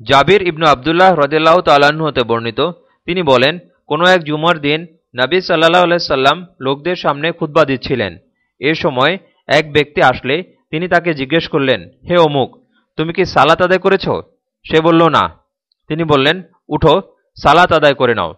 জাবির ইবনু আবদুল্লাহ রদেলাহ তাল্লাহ্ন হতে বর্ণিত। তিনি বলেন, কোনো এক জুমার দিন নাবী সাল্লাহ আলাইসাল্লাম লোকদের সামনে খুদ্া দিচ্ছিলেন। এ সময় এক ব্যক্তি আসলে তিনি তাকে জিজ্ঞেস করলেন, হে অমুক, তুমি কি সালাত আদায় করেছ? সে বলল, না। তিনি বললেন, উঠো, সালাত আদায় করে নাও।